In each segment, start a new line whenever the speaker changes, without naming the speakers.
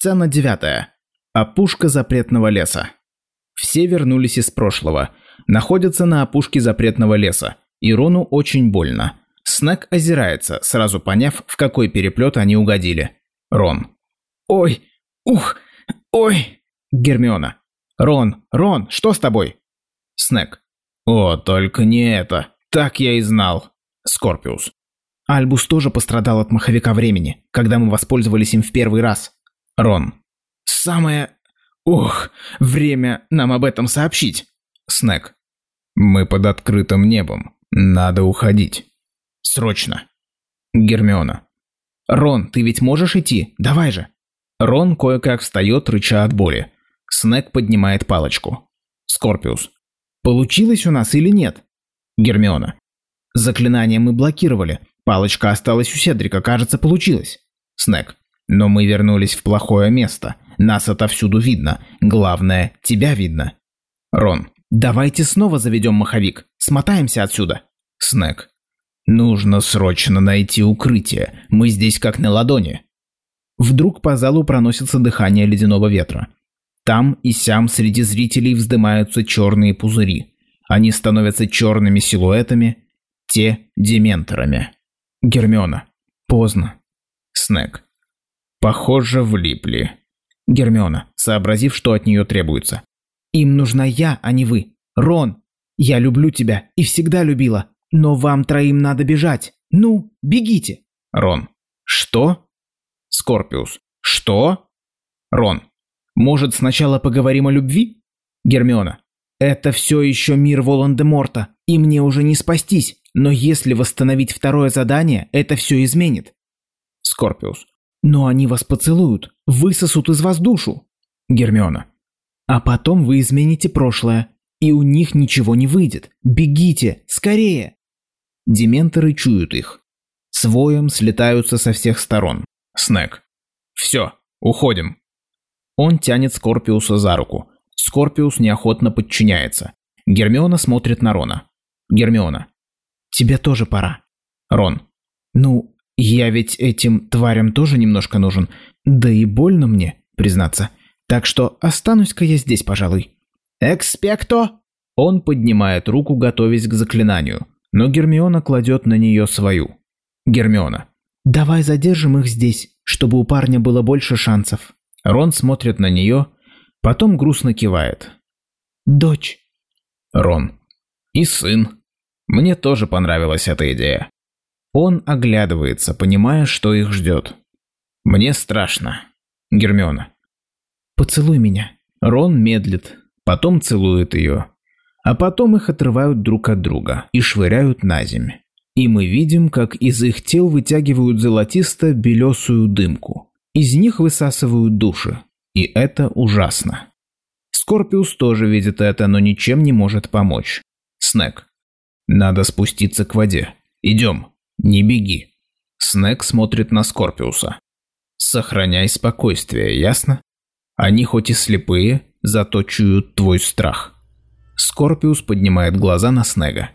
Сцена девятая. Опушка запретного леса. Все вернулись из прошлого. Находятся на опушке запретного леса. И Рону очень больно. Снег озирается, сразу поняв, в какой переплет они угодили. Рон. «Ой! Ух! Ой!» Гермиона. «Рон! Рон! Что с тобой?» Снег. «О, только не это! Так я и знал!» Скорпиус. Альбус тоже пострадал от маховика времени, когда мы воспользовались им в первый раз. Рон. Самое... Ох, время нам об этом сообщить. Снег. Мы под открытым небом. Надо уходить. Срочно. Гермиона. Рон, ты ведь можешь идти? Давай же. Рон кое-как встает, рыча от боли. Снег поднимает палочку. Скорпиус. Получилось у нас или нет? Гермиона. Заклинание мы блокировали. Палочка осталась у Седрика, кажется, получилось. Снег. Но мы вернулись в плохое место. Нас отовсюду видно. Главное, тебя видно. Рон. Давайте снова заведем маховик. Смотаемся отсюда. Снег. Нужно срочно найти укрытие. Мы здесь как на ладони. Вдруг по залу проносится дыхание ледяного ветра. Там и сям среди зрителей вздымаются черные пузыри. Они становятся черными силуэтами, те – дементорами. Гермиона. Поздно. Снег. Похоже, влипли. Гермиона, сообразив, что от нее требуется. Им нужна я, а не вы. Рон, я люблю тебя и всегда любила. Но вам троим надо бежать. Ну, бегите. Рон. Что? Скорпиус. Что? Рон. Может, сначала поговорим о любви? Гермиона. Это все еще мир Волан-де-Морта, и мне уже не спастись. Но если восстановить второе задание, это все изменит. Скорпиус. Но они вас поцелуют, высосут из вас душу. Гермиона. А потом вы измените прошлое, и у них ничего не выйдет. Бегите, скорее. Дементоры чуют их. С воем слетаются со всех сторон. Снег. Все, уходим. Он тянет Скорпиуса за руку. Скорпиус неохотно подчиняется. Гермиона смотрит на Рона. Гермиона. Тебе тоже пора. Рон. Ну, я ведь этим тварям тоже немножко нужен. Да и больно мне, признаться. Так что останусь-ка я здесь, пожалуй. Экспекто! Он поднимает руку, готовясь к заклинанию. Но Гермиона кладет на нее свою. Гермиона. Давай задержим их здесь, чтобы у парня было больше шансов. Рон смотрит на нее, потом грустно кивает. Дочь. Рон. И сын. Мне тоже понравилась эта идея. Он оглядывается, понимая, что их ждет. Мне страшно. Гермиона. Поцелуй меня. Рон медлит, потом целует ее. А потом их отрывают друг от друга и швыряют на земь. И мы видим, как из их тел вытягивают золотисто-белесую дымку. Из них высасывают души. И это ужасно. Скорпиус тоже видит это, но ничем не может помочь. Снег. Надо спуститься к воде. Идем. Не беги. Снег смотрит на Скорпиуса. Сохраняй спокойствие, ясно? Они хоть и слепые, зато чуют твой страх. Скорпиус поднимает глаза на Снега.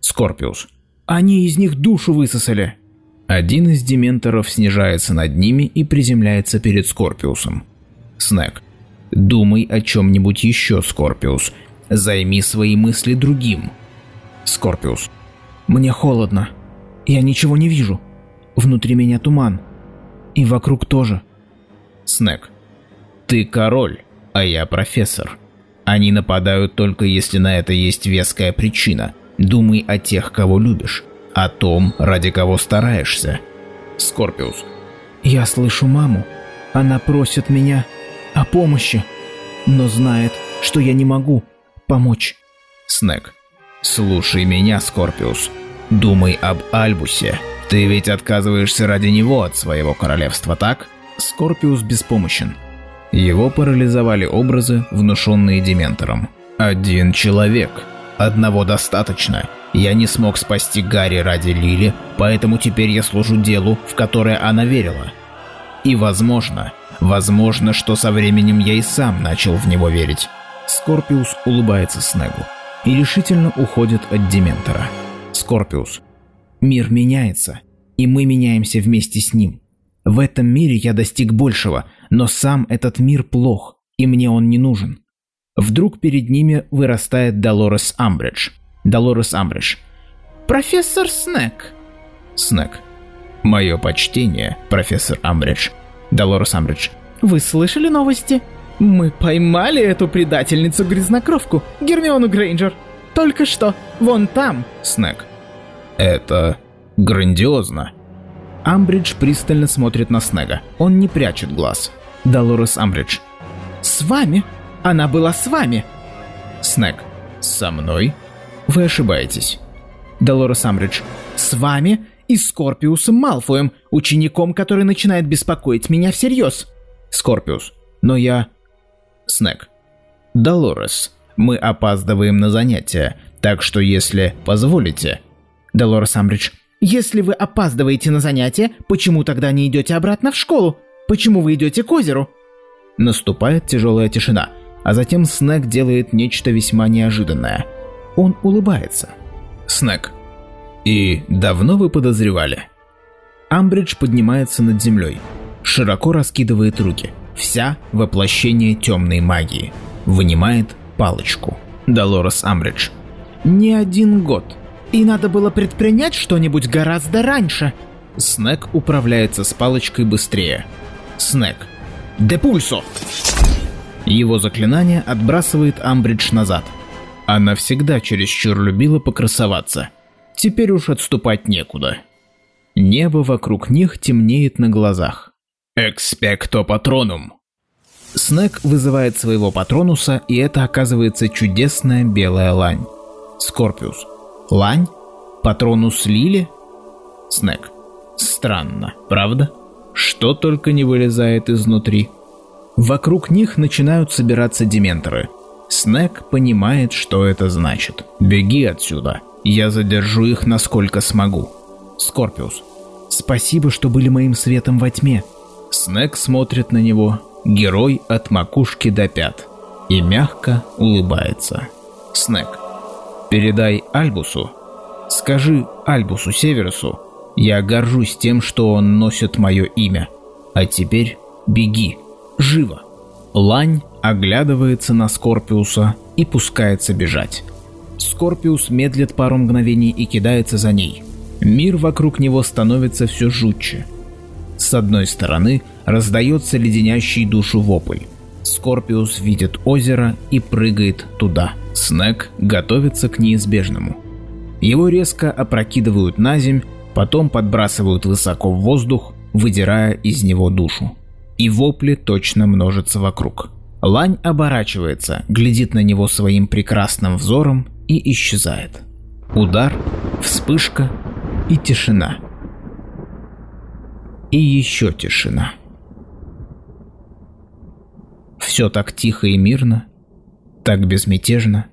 Скорпиус. Они из них душу высосали. Один из дементоров снижается над ними и приземляется перед Скорпиусом. Снег. Думай о чем-нибудь еще, Скорпиус. Займи свои мысли другим. Скорпиус. Мне холодно. Я ничего не вижу. Внутри меня туман. И вокруг тоже. Снег. Ты король, а я профессор. Они нападают только если на это есть веская причина. Думай о тех, кого любишь. О том, ради кого стараешься. Скорпиус. Я слышу маму. Она просит меня о помощи, но знает, что я не могу помочь. Снег. «Слушай меня, Скорпиус. Думай об Альбусе. Ты ведь отказываешься ради него от своего королевства, так?» Скорпиус беспомощен. Его парализовали образы, внушенные Дементором. «Один человек. Одного достаточно. Я не смог спасти Гарри ради Лили, поэтому теперь я служу делу, в которое она верила. И возможно, возможно, что со временем я и сам начал в него верить». Скорпиус улыбается Снегу и решительно уходит от Дементора. Скорпиус. Мир меняется, и мы меняемся вместе с ним. В этом мире я достиг большего, но сам этот мир плох, и мне он не нужен. Вдруг перед ними вырастает Долорес Амбридж. Долорес Амбридж. «Профессор Снег!» Снег. «Мое почтение, профессор Амбридж». Долорес Амбридж. «Вы слышали новости? Мы поймали эту предательницу-грязнокровку, Гермиону Грейнджер. Только что, вон там!» Снег. «Это грандиозно!» Амбридж пристально смотрит на Снега. Он не прячет глаз. Долорес Амбридж. «С вами? Она была с вами!» Снег. «Со мной?» «Вы ошибаетесь». Долорес Амбридж. «С вами и Скорпиусом Малфоем, учеником, который начинает беспокоить меня всерьез». Скорпиус. «Но я...» Снег. «Долорес, мы опаздываем на занятия, так что если позволите...» Долорес Амбридж. «Если вы опаздываете на занятия, почему тогда не идете обратно в школу? Почему вы идете к озеру?» Наступает тяжелая тишина, а затем Снег делает нечто весьма неожиданное. Он улыбается. Снег. «И давно вы подозревали?» Амбридж поднимается над землей, широко раскидывает руки. Вся воплощение темной магии. Вынимает палочку. Долорес Амбридж. «Не один год. И надо было предпринять что-нибудь гораздо раньше». Снег управляется с палочкой быстрее. Снег. «Депульсо!» Его заклинание отбрасывает Амбридж назад. Она всегда чересчур любила покрасоваться. Теперь уж отступать некуда. Небо вокруг них темнеет на глазах. «Экспекто патронум!» Снег вызывает своего патронуса, и это оказывается чудесная белая лань. Скорпиус. Лань? Патронус Лили? Снег. Странно, правда? Что только не вылезает изнутри. Вокруг них начинают собираться дементоры. Снег понимает, что это значит. «Беги отсюда. Я задержу их насколько смогу». Скорпиус. «Спасибо, что были моим светом во тьме». Снег смотрит на него, герой от макушки до пят, и мягко улыбается. Снег. «Передай Альбусу. Скажи Альбусу Северусу, я горжусь тем, что он носит мое имя. А теперь беги. Живо!» Лань оглядывается на Скорпиуса и пускается бежать. Скорпиус медлит пару мгновений и кидается за ней. Мир вокруг него становится все жутче. С одной стороны раздается леденящий душу вопль. Скорпиус видит озеро и прыгает туда. Снег готовится к неизбежному. Его резко опрокидывают на земь, потом подбрасывают высоко в воздух, выдирая из него душу и вопли точно множатся вокруг. Лань оборачивается, глядит на него своим прекрасным взором и исчезает. Удар, вспышка и тишина. И еще тишина. Все так тихо и мирно, так безмятежно.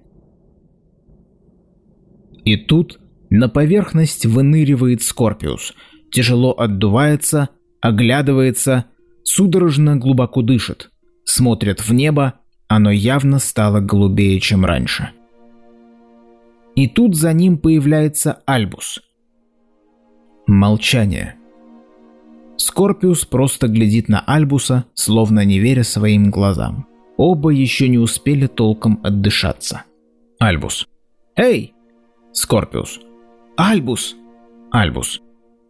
И тут на поверхность выныривает Скорпиус, тяжело отдувается, оглядывается судорожно глубоко дышит, смотрит в небо, оно явно стало голубее, чем раньше. И тут за ним появляется Альбус. Молчание. Скорпиус просто глядит на Альбуса, словно не веря своим глазам. Оба еще не успели толком отдышаться. Альбус. «Эй!» Скорпиус. «Альбус!» Альбус.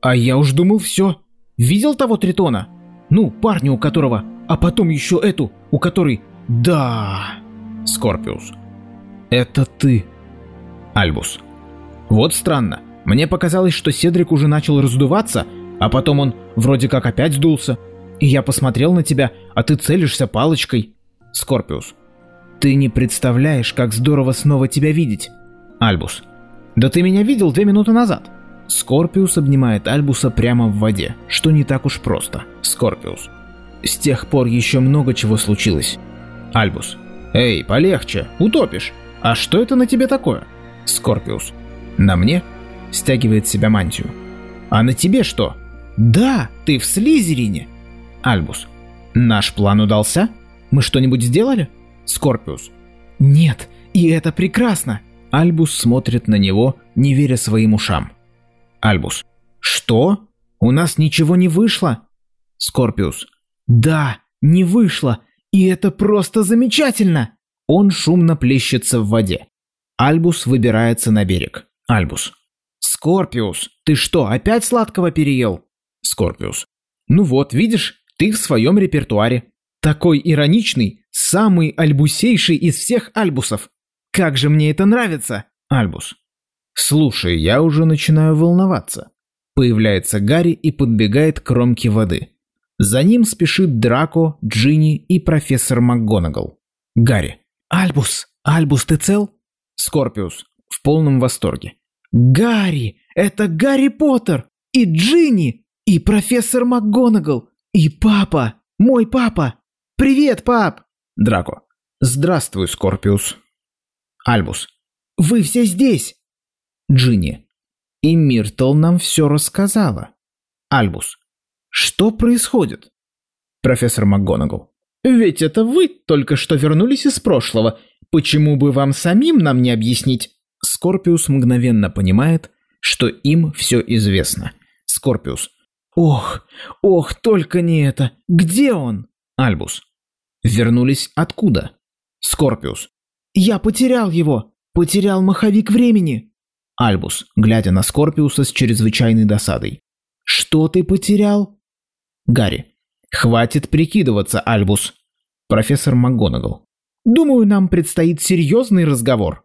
«А я уж думал все. Видел того тритона?» Ну, парню, у которого... А потом еще эту, у которой... Да... Скорпиус. Это ты. Альбус. Вот странно. Мне показалось, что Седрик уже начал раздуваться, а потом он вроде как опять сдулся. И я посмотрел на тебя, а ты целишься палочкой. Скорпиус. Ты не представляешь, как здорово снова тебя видеть. Альбус. Да ты меня видел две минуты назад. Скорпиус обнимает Альбуса прямо в воде, что не так уж просто. Скорпиус. С тех пор еще много чего случилось. Альбус. Эй, полегче, утопишь. А что это на тебе такое? Скорпиус. На мне? Стягивает себя мантию. А на тебе что? Да, ты в Слизерине. Альбус. Наш план удался? Мы что-нибудь сделали? Скорпиус. Нет, и это прекрасно. Альбус смотрит на него, не веря своим ушам. Альбус. «Что? У нас ничего не вышло?» Скорпиус. Да, не вышло. И это просто замечательно. Он шумно плещется в воде. Альбус выбирается на берег. Альбус. Скорпиус, ты что, опять сладкого переел? Скорпиус. Ну вот, видишь, ты в своем репертуаре. Такой ироничный, самый альбусейший из всех альбусов. Как же мне это нравится! Альбус. Слушай, я уже начинаю волноваться. Появляется Гарри и подбегает к кромке воды. За ним спешит Драко, Джинни и профессор МакГонагал. Гарри. «Альбус! Альбус, ты цел?» Скорпиус. В полном восторге. «Гарри! Это Гарри Поттер! И Джинни! И профессор МакГонагал! И папа! Мой папа! Привет, пап!» Драко. «Здравствуй, Скорпиус». Альбус. «Вы все здесь!» Джинни. «И Миртл нам все рассказала». Альбус. «Что происходит?» Профессор МакГонагал. «Ведь это вы только что вернулись из прошлого. Почему бы вам самим нам не объяснить?» Скорпиус мгновенно понимает, что им все известно. Скорпиус. «Ох, ох, только не это! Где он?» Альбус. «Вернулись откуда?» Скорпиус. «Я потерял его! Потерял маховик времени!» Альбус, глядя на Скорпиуса с чрезвычайной досадой. «Что ты потерял?» Гарри. «Хватит прикидываться, Альбус!» Профессор МакГонагал. «Думаю, нам предстоит серьезный разговор».